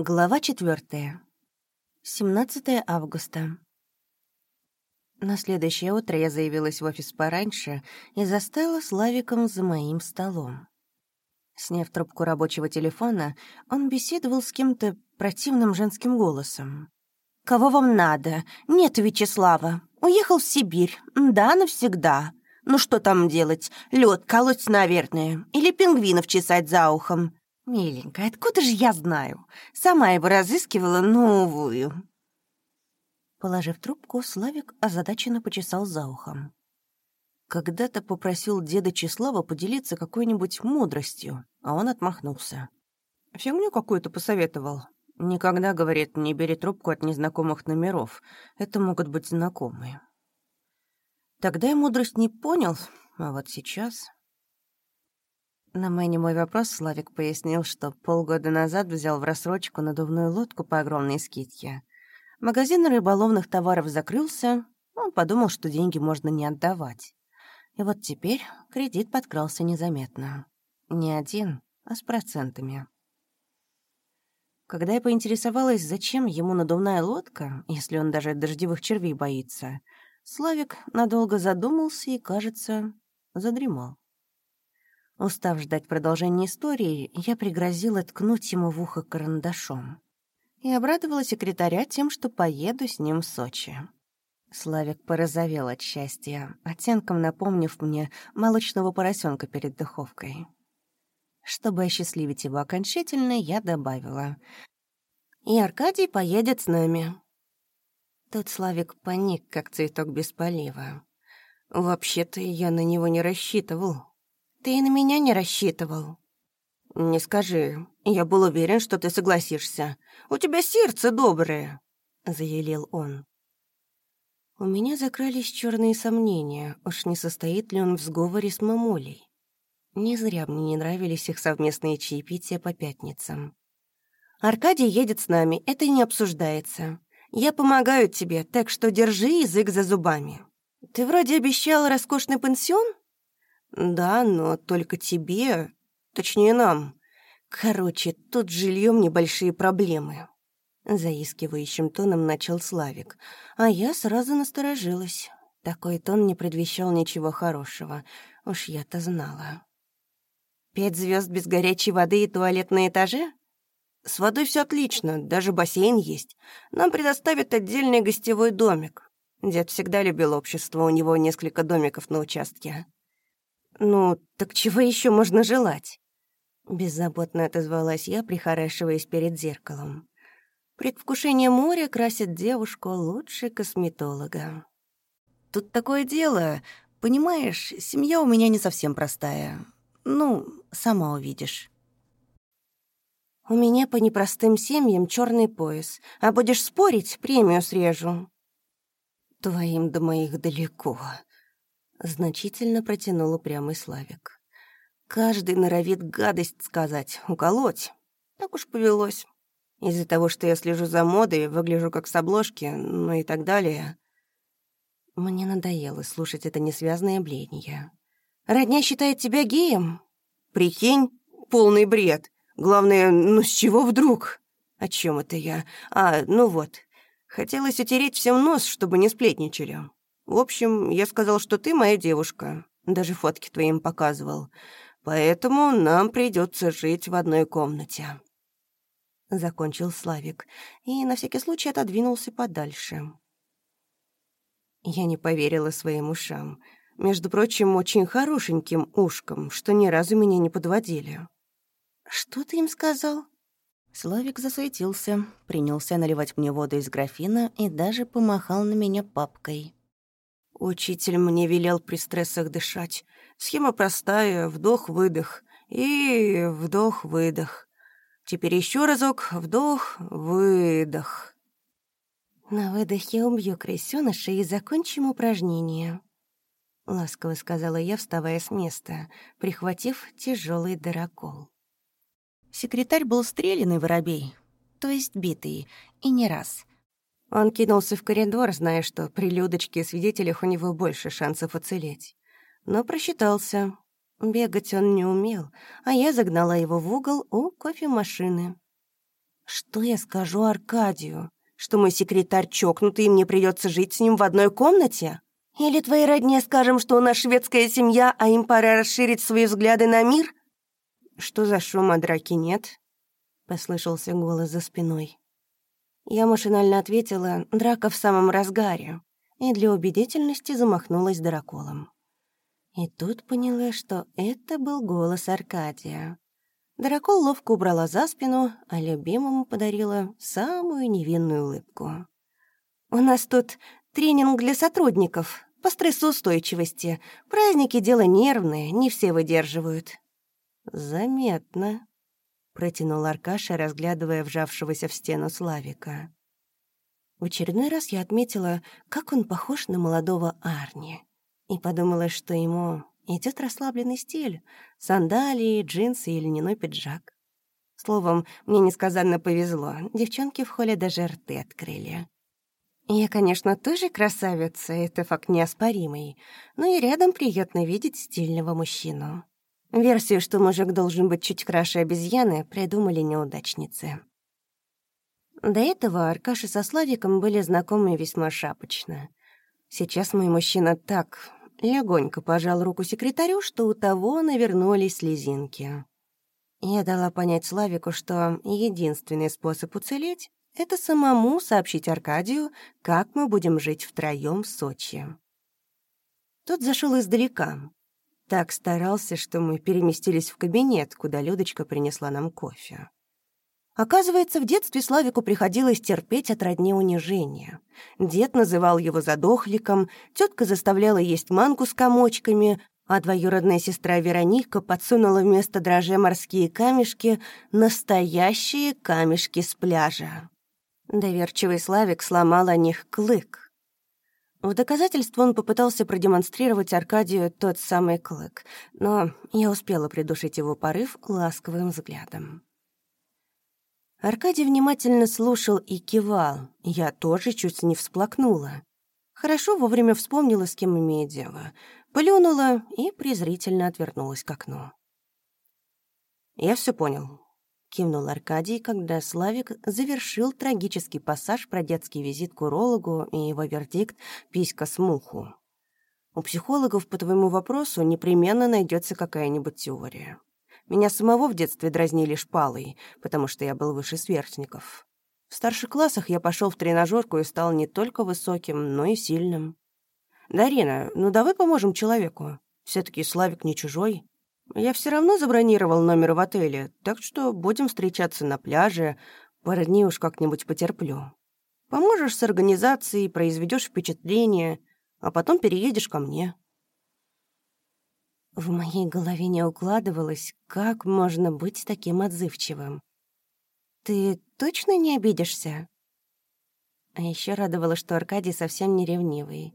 Глава 4. 17 августа. На следующее утро я заявилась в офис пораньше и застала Славиком за моим столом. Сняв трубку рабочего телефона, он беседовал с кем-то противным женским голосом. «Кого вам надо? Нет Вячеслава. Уехал в Сибирь. Да, навсегда. Ну что там делать? Лед колоть, наверное. Или пингвинов чесать за ухом. «Миленькая, откуда же я знаю? Сама его разыскивала, новую». Положив трубку, Славик озадаченно почесал за ухом. Когда-то попросил деда Числава поделиться какой-нибудь мудростью, а он отмахнулся. Фигню какую-то посоветовал. Никогда, говорит, не бери трубку от незнакомых номеров. Это могут быть знакомые. Тогда я мудрость не понял, а вот сейчас... На мой немой вопрос Славик пояснил, что полгода назад взял в рассрочку надувную лодку по огромной скидке. Магазин рыболовных товаров закрылся, он подумал, что деньги можно не отдавать. И вот теперь кредит подкрался незаметно. Не один, а с процентами. Когда я поинтересовалась, зачем ему надувная лодка, если он даже дождевых червей боится, Славик надолго задумался и, кажется, задремал. Устав ждать продолжения истории, я пригрозила ткнуть ему в ухо карандашом. И обрадовала секретаря тем, что поеду с ним в Сочи. Славик порозовел от счастья, оттенком напомнив мне молочного поросенка перед духовкой. Чтобы осчастливить его окончательно, я добавила. «И Аркадий поедет с нами». Тут Славик паник, как цветок без полива. Вообще-то я на него не рассчитывал. «Ты на меня не рассчитывал?» «Не скажи. Я был уверен, что ты согласишься. У тебя сердце доброе», — заявил он. У меня закрались черные сомнения, уж не состоит ли он в сговоре с мамулей. Не зря мне не нравились их совместные чаепития по пятницам. «Аркадий едет с нами, это не обсуждается. Я помогаю тебе, так что держи язык за зубами. Ты вроде обещал роскошный пансион?» «Да, но только тебе, точнее нам. Короче, тут с жильем небольшие проблемы». Заискивающим тоном начал Славик, а я сразу насторожилась. Такой тон не предвещал ничего хорошего, уж я-то знала. «Пять звезд без горячей воды и туалет на этаже?» «С водой все отлично, даже бассейн есть. Нам предоставят отдельный гостевой домик. Дед всегда любил общество, у него несколько домиков на участке». «Ну, так чего еще можно желать?» Беззаботно отозвалась я, прихорашиваясь перед зеркалом. Предвкушение моря красит девушку лучше косметолога. «Тут такое дело, понимаешь, семья у меня не совсем простая. Ну, сама увидишь». «У меня по непростым семьям черный пояс, а будешь спорить, премию срежу». «Твоим до моих далеко», Значительно протянул упрямый Славик. Каждый норовит гадость сказать, уколоть. Так уж повелось. Из-за того, что я слежу за модой, выгляжу как с обложки, ну и так далее. Мне надоело слушать это несвязное бледнее. «Родня считает тебя геем?» «Прикинь, полный бред. Главное, ну с чего вдруг?» «О чем это я? А, ну вот. Хотелось утереть всем нос, чтобы не сплетничали. В общем, я сказал, что ты моя девушка. Даже фотки твоим показывал. Поэтому нам придется жить в одной комнате». Закончил Славик и на всякий случай отодвинулся подальше. Я не поверила своим ушам. Между прочим, очень хорошеньким ушкам, что ни разу меня не подводили. «Что ты им сказал?» Славик засуетился, принялся наливать мне воду из графина и даже помахал на меня папкой. Учитель мне велел при стрессах дышать. Схема простая — вдох-выдох и вдох-выдох. Теперь еще разок вдох-выдох. На выдохе убью крысёныша и закончим упражнение. Ласково сказала я, вставая с места, прихватив тяжелый дырокол. Секретарь был стрелянный воробей, то есть битый, и не раз. Он кинулся в коридор, зная, что при Людочке и свидетелях у него больше шансов уцелеть. Но просчитался. Бегать он не умел, а я загнала его в угол у кофемашины. Что я скажу Аркадию? Что мой секретарь чокнутый, и мне придется жить с ним в одной комнате? Или твоей родне скажем, что у нас шведская семья, а им пора расширить свои взгляды на мир? Что за шум, а драки нет? Послышался голос за спиной. Я машинально ответила «драка в самом разгаре» и для убедительности замахнулась драколом. И тут поняла, что это был голос Аркадия. Дракол ловко убрала за спину, а любимому подарила самую невинную улыбку. «У нас тут тренинг для сотрудников по стрессоустойчивости. Праздники — дело нервное, не все выдерживают». «Заметно», — протянул Аркаша, разглядывая вжавшегося в стену Славика. В очередной раз я отметила, как он похож на молодого Арни, и подумала, что ему идет расслабленный стиль — сандалии, джинсы и льняной пиджак. Словом, мне несказанно повезло, девчонки в холле даже рты открыли. Я, конечно, тоже красавица, это факт неоспоримый, но и рядом приятно видеть стильного мужчину. Версию, что мужик должен быть чуть краше обезьяны, придумали неудачницы. До этого Аркаша со Славиком были знакомы весьма шапочно. Сейчас мой мужчина так легонько пожал руку секретарю, что у того навернулись слезинки. Я дала понять Славику, что единственный способ уцелеть — это самому сообщить Аркадию, как мы будем жить втроём в Сочи. Тот зашел издалека. Так старался, что мы переместились в кабинет, куда Людочка принесла нам кофе. Оказывается, в детстве Славику приходилось терпеть от родни унижения. Дед называл его задохликом, тетка заставляла есть манку с комочками, а двоюродная сестра Вероника подсунула вместо дрожжей морские камешки настоящие камешки с пляжа. Доверчивый Славик сломал о них клык. В доказательство он попытался продемонстрировать Аркадию тот самый клык, но я успела придушить его порыв ласковым взглядом. Аркадий внимательно слушал и кивал. Я тоже чуть не всплакнула. Хорошо вовремя вспомнила, с кем имеет дело. Плюнула и презрительно отвернулась к окну. «Я все понял», — кивнул Аркадий, когда Славик завершил трагический пассаж про детский визит к урологу и его вердикт «писька с муху». У психологов по твоему вопросу непременно найдется какая-нибудь теория. Меня самого в детстве дразнили шпалой, потому что я был выше сверстников. В старших классах я пошел в тренажерку и стал не только высоким, но и сильным. «Дарина, ну давай поможем человеку. все таки Славик не чужой. Я все равно забронировал номер в отеле, так что будем встречаться на пляже. Пару дней уж как-нибудь потерплю. Поможешь с организацией, произведешь впечатление, а потом переедешь ко мне». В моей голове не укладывалось, как можно быть таким отзывчивым. «Ты точно не обидишься?» А еще радовало, что Аркадий совсем не ревнивый.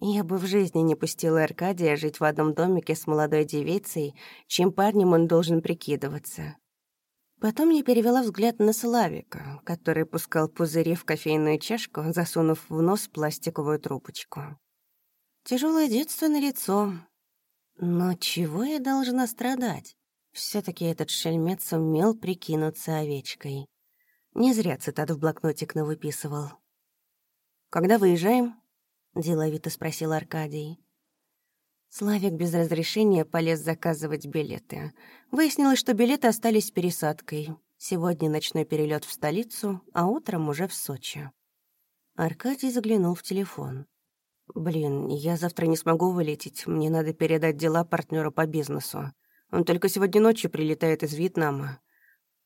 Я бы в жизни не пустила Аркадия жить в одном домике с молодой девицей, чем парнем он должен прикидываться. Потом я перевела взгляд на Славика, который пускал пузыри в кофейную чашку, засунув в нос пластиковую трубочку. Тяжелое детство на лицо, но чего я должна страдать? все таки этот шельмец умел прикинуться овечкой. Не зря цитат в блокнотик навыписывал. «Когда выезжаем?» — деловито спросил Аркадий. Славик без разрешения полез заказывать билеты. Выяснилось, что билеты остались с пересадкой. Сегодня ночной перелет в столицу, а утром уже в Сочи. Аркадий заглянул в телефон. «Блин, я завтра не смогу вылететь. Мне надо передать дела партнеру по бизнесу. Он только сегодня ночью прилетает из Вьетнама.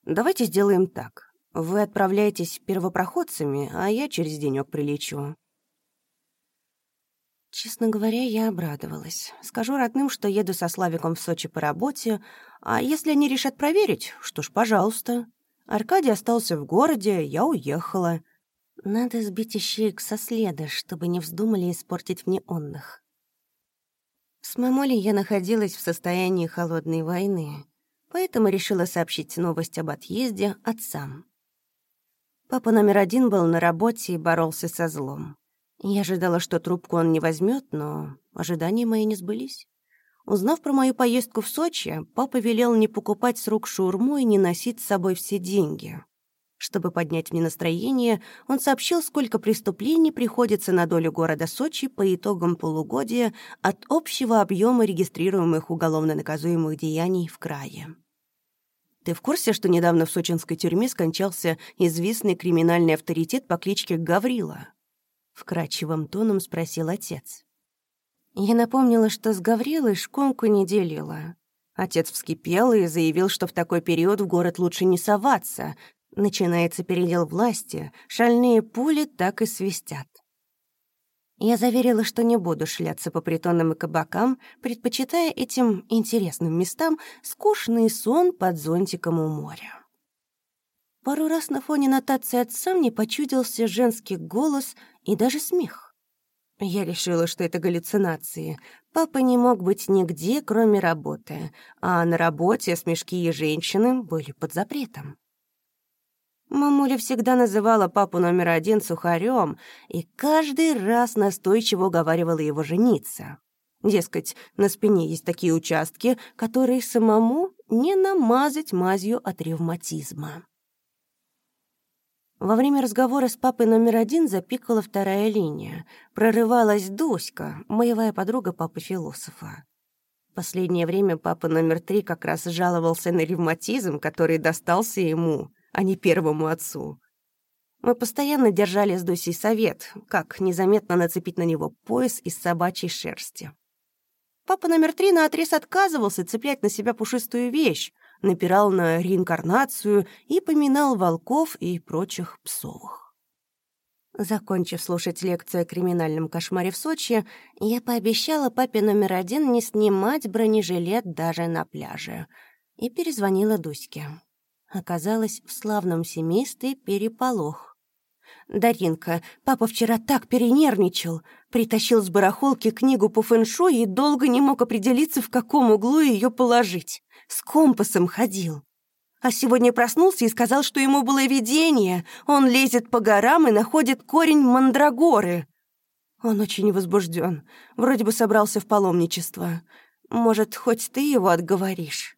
Давайте сделаем так. Вы отправляетесь первопроходцами, а я через денёк прилечу». Честно говоря, я обрадовалась. Скажу родным, что еду со Славиком в Сочи по работе, а если они решат проверить, что ж, пожалуйста. Аркадий остался в городе, я уехала. Надо сбить ищеек со следа, чтобы не вздумали испортить мне онных. С мамулей я находилась в состоянии холодной войны, поэтому решила сообщить новость об отъезде отцам. Папа номер один был на работе и боролся со злом. Я ожидала, что трубку он не возьмет, но ожидания мои не сбылись. Узнав про мою поездку в Сочи, папа велел не покупать с рук шаурму и не носить с собой все деньги. Чтобы поднять мне настроение, он сообщил, сколько преступлений приходится на долю города Сочи по итогам полугодия от общего объема регистрируемых уголовно наказуемых деяний в крае. «Ты в курсе, что недавно в сочинской тюрьме скончался известный криминальный авторитет по кличке Гаврила?» Вкрадчивым тоном спросил отец. Я напомнила, что с Гаврилой шконку не делила. Отец вскипел и заявил, что в такой период в город лучше не соваться, Начинается передел власти, шальные пули так и свистят. Я заверила, что не буду шляться по притонам и кабакам, предпочитая этим интересным местам скучный сон под зонтиком у моря. Пару раз на фоне нотации отца мне почудился женский голос и даже смех. Я решила, что это галлюцинации. Папа не мог быть нигде, кроме работы, а на работе смешки и женщины были под запретом. Мамуля всегда называла папу номер один сухарем и каждый раз настойчиво уговаривала его жениться. Дескать, на спине есть такие участки, которые самому не намазать мазью от ревматизма. Во время разговора с папой номер один запикала вторая линия. Прорывалась Дуська, моевая подруга папы-философа. Последнее время папа номер три как раз жаловался на ревматизм, который достался ему а не первому отцу. Мы постоянно держали с Дусей совет, как незаметно нацепить на него пояс из собачьей шерсти. Папа номер три наотрез отказывался цеплять на себя пушистую вещь, напирал на реинкарнацию и поминал волков и прочих псовых. Закончив слушать лекцию о криминальном кошмаре в Сочи, я пообещала папе номер один не снимать бронежилет даже на пляже и перезвонила Дуське. Оказалось, в славном семействе переполох. «Даринка, папа вчера так перенервничал. Притащил с барахолки книгу по фэншуй и долго не мог определиться, в каком углу ее положить. С компасом ходил. А сегодня проснулся и сказал, что ему было видение. Он лезет по горам и находит корень мандрагоры. Он очень возбужден. Вроде бы собрался в паломничество. Может, хоть ты его отговоришь?»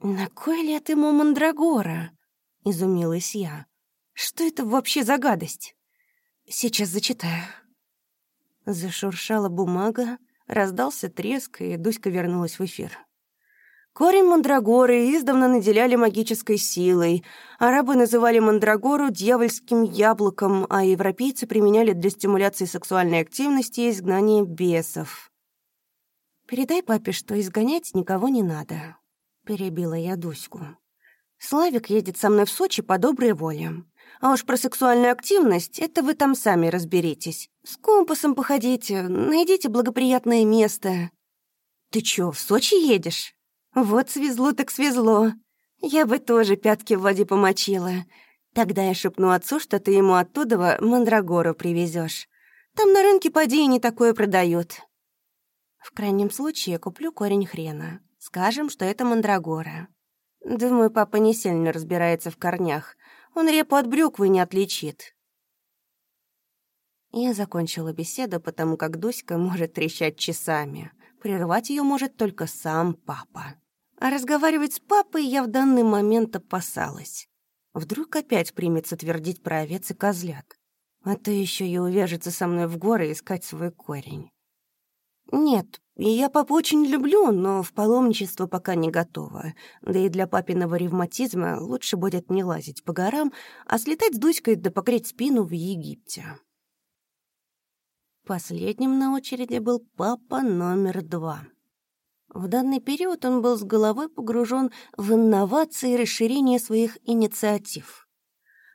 «На кой лет ему мандрагора?» — изумилась я. «Что это вообще за гадость?» «Сейчас зачитаю». Зашуршала бумага, раздался треск, и Дуська вернулась в эфир. Корень мандрагоры издавна наделяли магической силой. Арабы называли мандрагору дьявольским яблоком, а европейцы применяли для стимуляции сексуальной активности и изгнания бесов. «Передай папе, что изгонять никого не надо», — перебила я Дуську. «Славик едет со мной в Сочи по доброй воле. А уж про сексуальную активность — это вы там сами разберитесь. С компасом походите, найдите благоприятное место». «Ты чё, в Сочи едешь?» «Вот свезло так свезло. Я бы тоже пятки в воде помочила. Тогда я шепну отцу, что ты ему оттуда мандрагору привезешь. Там на рынке поди не такое продают. В крайнем случае куплю корень хрена. Скажем, что это мандрагора. Думаю, папа не сильно разбирается в корнях. Он репу от брюквы не отличит. Я закончила беседу, потому как Дуська может трещать часами. Прервать ее может только сам папа. А разговаривать с папой я в данный момент опасалась. Вдруг опять примется твердить про овец и козлят. А то еще и увяжется со мной в горы искать свой корень. Нет, я папу очень люблю, но в паломничество пока не готова. Да и для папиного ревматизма лучше будет не лазить по горам, а слетать с Дуськой да покрыть спину в Египте. Последним на очереди был папа номер два. В данный период он был с головой погружен в инновации и расширение своих инициатив.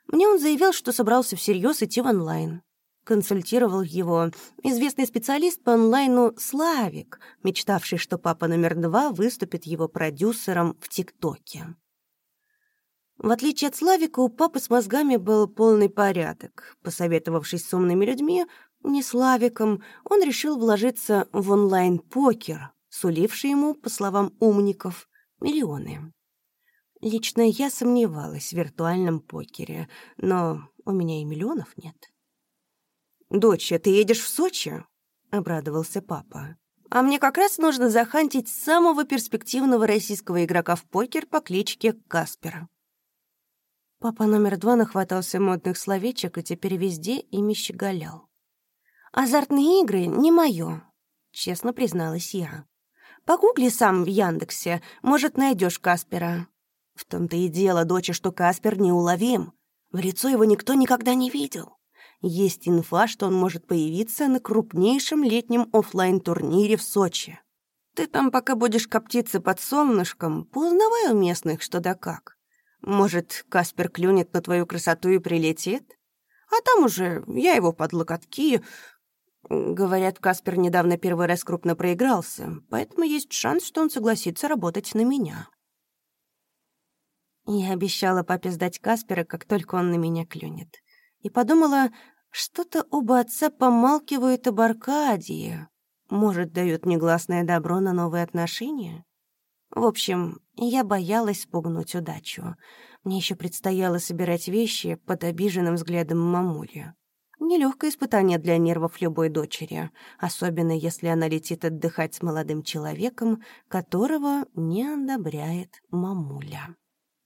Мне он заявил, что собрался всерьез идти в онлайн консультировал его известный специалист по онлайну Славик, мечтавший, что папа номер два выступит его продюсером в ТикТоке. В отличие от Славика, у папы с мозгами был полный порядок. Посоветовавшись с умными людьми, не Славиком, он решил вложиться в онлайн-покер, суливший ему, по словам умников, миллионы. Лично я сомневалась в виртуальном покере, но у меня и миллионов нет. «Доча, ты едешь в Сочи?» — обрадовался папа. «А мне как раз нужно захантить самого перспективного российского игрока в покер по кличке Каспер». Папа номер два нахватался модных словечек и теперь везде ими щеголял. «Азартные игры не моё», — честно призналась я. «Погугли сам в Яндексе, может, найдешь Каспера». В том-то и дело, доча, что Каспер неуловим. В лицо его никто никогда не видел. Есть инфа, что он может появиться на крупнейшем летнем офлайн турнире в Сочи. Ты там пока будешь коптиться под солнышком, поузнавай у местных что да как. Может, Каспер клюнет на твою красоту и прилетит? А там уже я его под локотки... Говорят, Каспер недавно первый раз крупно проигрался, поэтому есть шанс, что он согласится работать на меня. Я обещала папе сдать Каспера, как только он на меня клюнет. И подумала, что-то оба отца помалкивают об Аркадии. Может, дают негласное добро на новые отношения? В общем, я боялась спугнуть удачу. Мне еще предстояло собирать вещи под обиженным взглядом мамули. Нелегкое испытание для нервов любой дочери, особенно если она летит отдыхать с молодым человеком, которого не одобряет мамуля.